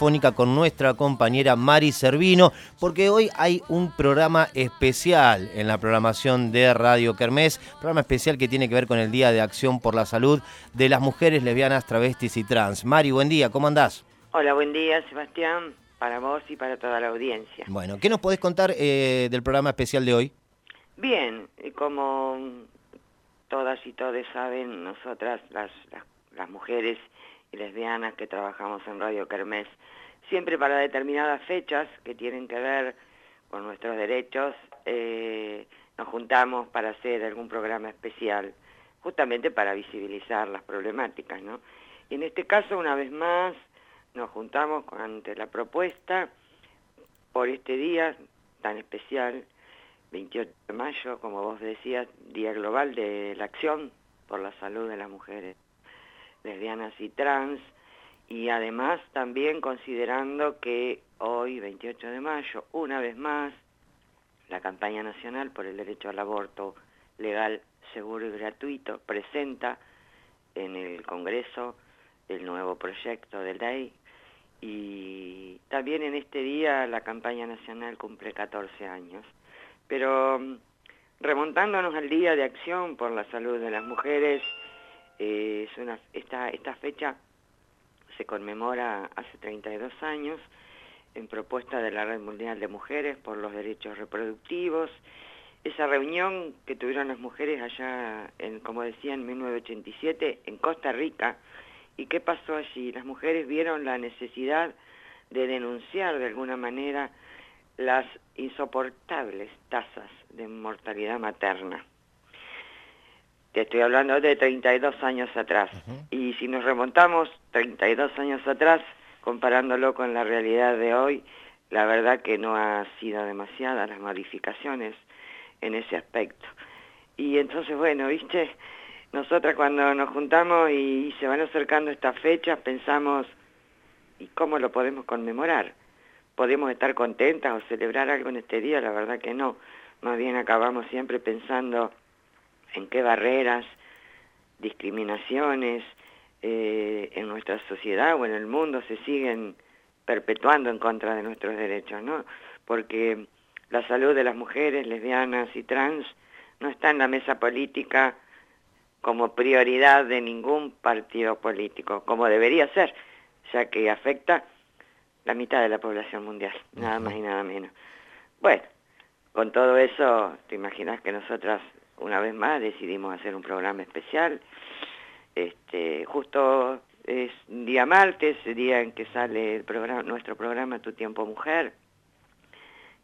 telefónica con nuestra compañera Mari Servino, porque hoy hay un programa especial en la programación de Radio Kermés, programa especial que tiene que ver con el Día de Acción por la Salud de las Mujeres Lesbianas, Travestis y Trans. Mari, buen día, ¿cómo andás? Hola, buen día, Sebastián, para vos y para toda la audiencia. Bueno, ¿qué nos podés contar eh, del programa especial de hoy? Bien, como todas y todos saben, nosotras, las, las, mujeres y lesbianas que trabajamos en Radio Kermés, siempre para determinadas fechas que tienen que ver con nuestros derechos, eh, nos juntamos para hacer algún programa especial, justamente para visibilizar las problemáticas, ¿no? Y en este caso, una vez más, nos juntamos ante la propuesta por este día tan especial, 28 de mayo, como vos decías, Día Global de la Acción por la Salud de las Mujeres lesbianas y trans, y además también considerando que hoy, 28 de mayo, una vez más, la campaña nacional por el derecho al aborto legal, seguro y gratuito presenta en el Congreso el nuevo proyecto de ley y también en este día la campaña nacional cumple 14 años. Pero mm, remontándonos al Día de Acción por la Salud de las Mujeres, eh, esta, esta fecha se conmemora hace 32 años en propuesta de la Red Mundial de Mujeres por los Derechos Reproductivos. Esa reunión que tuvieron las mujeres allá, en, como decía, en 1987, en Costa Rica, ¿y qué pasó allí? Las mujeres vieron la necesidad de denunciar de alguna manera las insoportables tasas de mortalidad materna. Te estoy hablando de 32 años atrás. Y si nos remontamos 32 años atrás, comparándolo con la realidad de hoy, la verdad que no ha sido demasiadas las modificaciones en ese aspecto. Y entonces, bueno, viste, nosotras cuando nos juntamos y se van acercando estas fechas, pensamos, ¿y cómo lo podemos conmemorar? podemos estar contentas o celebrar algo en este día, la verdad que no. Más bien acabamos siempre pensando en qué barreras, discriminaciones eh, en nuestra sociedad o en el mundo se siguen perpetuando en contra de nuestros derechos, ¿no? Porque la salud de las mujeres lesbianas y trans no está en la mesa política como prioridad de ningún partido político, como debería ser, ya que afecta la mitad de la población mundial, nada más y nada menos. Bueno, con todo eso, te imaginas que nosotras una vez más decidimos hacer un programa especial. Este, justo es día martes, día en que sale el programa, nuestro programa Tu Tiempo Mujer,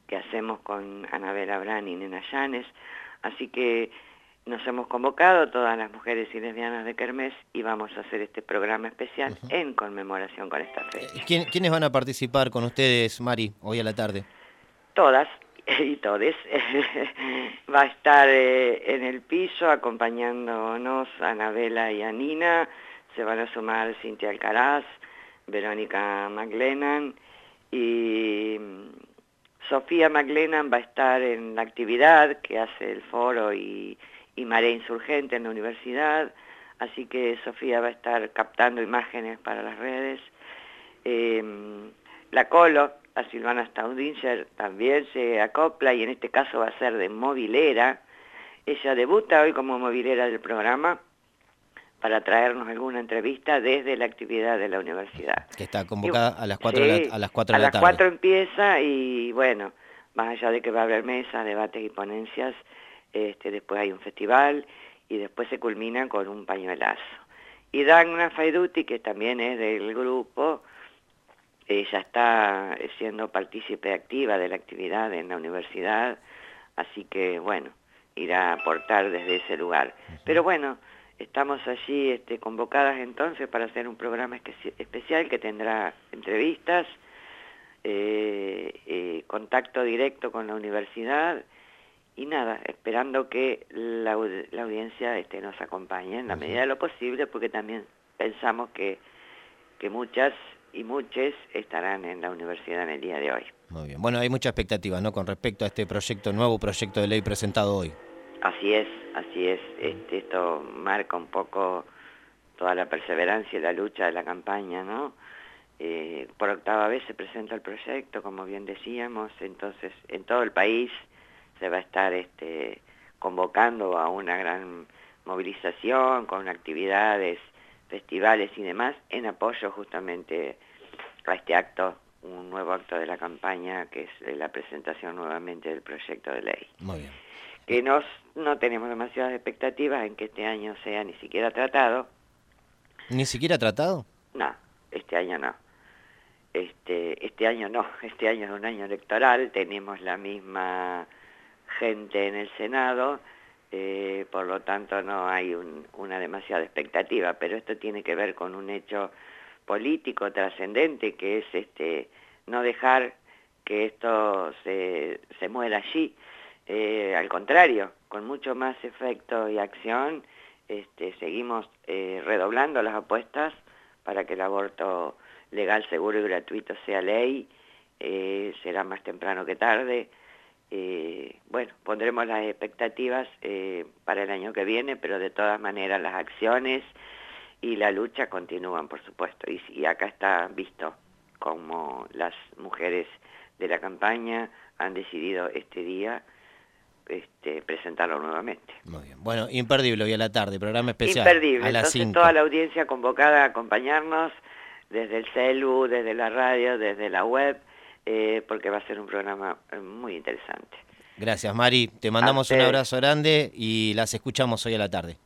que hacemos con Anabela Brani y Nena Llanes. Así que nos hemos convocado todas las mujeres y lesbianas de Kermés y vamos a hacer este programa especial en conmemoración con esta fecha. Eh, ¿Quiénes van a participar con ustedes, Mari, hoy a la tarde? Todas y todes. Va a estar eh, en el piso acompañándonos a Anabela y a Nina. Se van a sumar Cintia Alcaraz, Verónica McLennan y mm, Sofía McLennan va a estar en la actividad que hace el foro y y Marea Insurgente en la universidad, así que Sofía va a estar captando imágenes para las redes. Em, la Colo, a Silvana Staudinger, también se acopla y en este caso va a ser de movilera. Ella debuta hoy como movilera del programa para traernos alguna entrevista desde la actividad de la universidad. Que está convocada a las 4 de la, a las 4 de la tarde. A las 4 empieza y bueno, más allá de que va a haber mesas, debates y ponencias, este, después hay un festival y después se culmina con un pañuelazo. Y Dagna Faiduti, que también es del grupo, ella está siendo partícipe activa de la actividad en la universidad, así que bueno, irá a aportar desde ese lugar. Pero bueno, estamos allí este, convocadas entonces para hacer un programa especial que tendrá entrevistas, eh, eh, contacto directo con la universidad y nada, esperando que la, audiencia este, nos acompañe en la medida de lo posible, porque también pensamos que, que muchas y muchos estarán en la universidad en el día de hoy. Muy bien. Bueno, hay mucha expectativa, ¿no? Con respecto a este proyecto, nuevo proyecto de ley presentado hoy. Así es, así es. Este, esto marca un poco toda la perseverancia y la lucha de la campaña, ¿no? Eh, por octava vez se presenta el proyecto, como bien decíamos, entonces en todo el país se va a estar este, convocando a una gran movilización con actividades, festivales y demás en apoyo justamente a este acto, un nuevo acto de la campaña que es la presentación nuevamente del proyecto de ley. Muy bien. Que nos, no tenemos demasiadas expectativas en que este año sea ni siquiera tratado. ¿Ni siquiera tratado? No, este año no. Este, este año no, este año es un año electoral, tenemos la misma gente en el Senado, eh, por lo tanto no hay una demasiada expectativa, pero esto tiene que ver con un hecho político trascendente que es este no dejar que esto se, se muera allí, eh, al contrario, con mucho más efecto y acción, este, seguimos eh, redoblando las apuestas para que el aborto legal, seguro y gratuito sea ley, será más temprano que tarde, eh, bueno, pondremos las expectativas eh, para el año que viene, pero de todas maneras las acciones y la lucha continúan, por supuesto. Y, acá está visto como las mujeres de la campaña han decidido este día este, presentarlo nuevamente. Muy bien. Bueno, imperdible hoy a la tarde, programa especial. Imperdible. A las Entonces, toda la audiencia convocada a acompañarnos desde el celu, desde la radio, desde la web eh, porque va a ser un programa eh, muy interesante. Gracias, Mari. Te mandamos un abrazo grande y las escuchamos hoy a la tarde.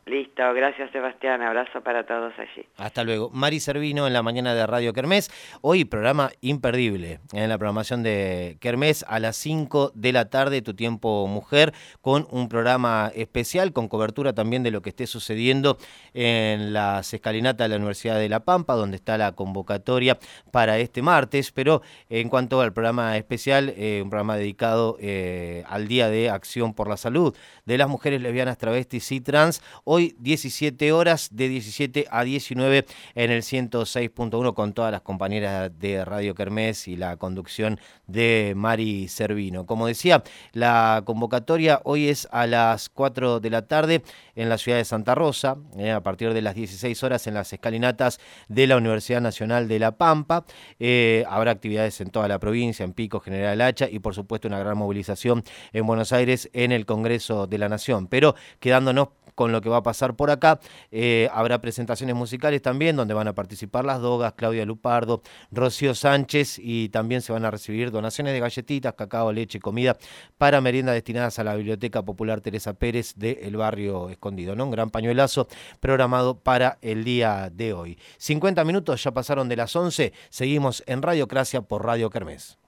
Gracias Sebastián, abrazo para todos allí. Hasta luego. Mari Servino en la mañana de Radio Kermés. Hoy programa imperdible en la programación de Kermés a las 5 de la tarde, tu tiempo mujer, con un programa especial con cobertura también de lo que esté sucediendo en las escalinatas de la Universidad de La Pampa, donde está la convocatoria para este martes. Pero en cuanto al programa especial, eh, un programa dedicado eh, al Día de Acción por la Salud de las Mujeres Lesbianas, Travestis y Trans, hoy 17 horas de 17 a 19 en el 106.1 con todas las compañeras de Radio Kermés y la conducción de Mari Servino. Como decía, la convocatoria hoy es a las 4 de la tarde en la ciudad de Santa Rosa, eh, a partir de las 16 horas en las escalinatas de la Universidad Nacional de La Pampa. Eh, habrá actividades en toda la provincia, en Pico, General Hacha y por supuesto una gran movilización en Buenos Aires en el Congreso de la Nación. Pero quedándonos con lo que va a pasar por acá. Eh, habrá presentaciones musicales también, donde van a participar las Dogas, Claudia Lupardo, Rocío Sánchez y también se van a recibir donaciones de galletitas, cacao, leche, comida para merienda destinadas a la Biblioteca Popular Teresa Pérez del Barrio Escondido. ¿no? Un gran pañuelazo programado para el día de hoy. 50 minutos ya pasaron de las 11. Seguimos en Radiocracia por Radio Kermés.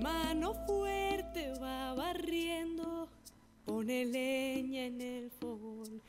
Mano fuerte va barriendo, pone leña en el fogón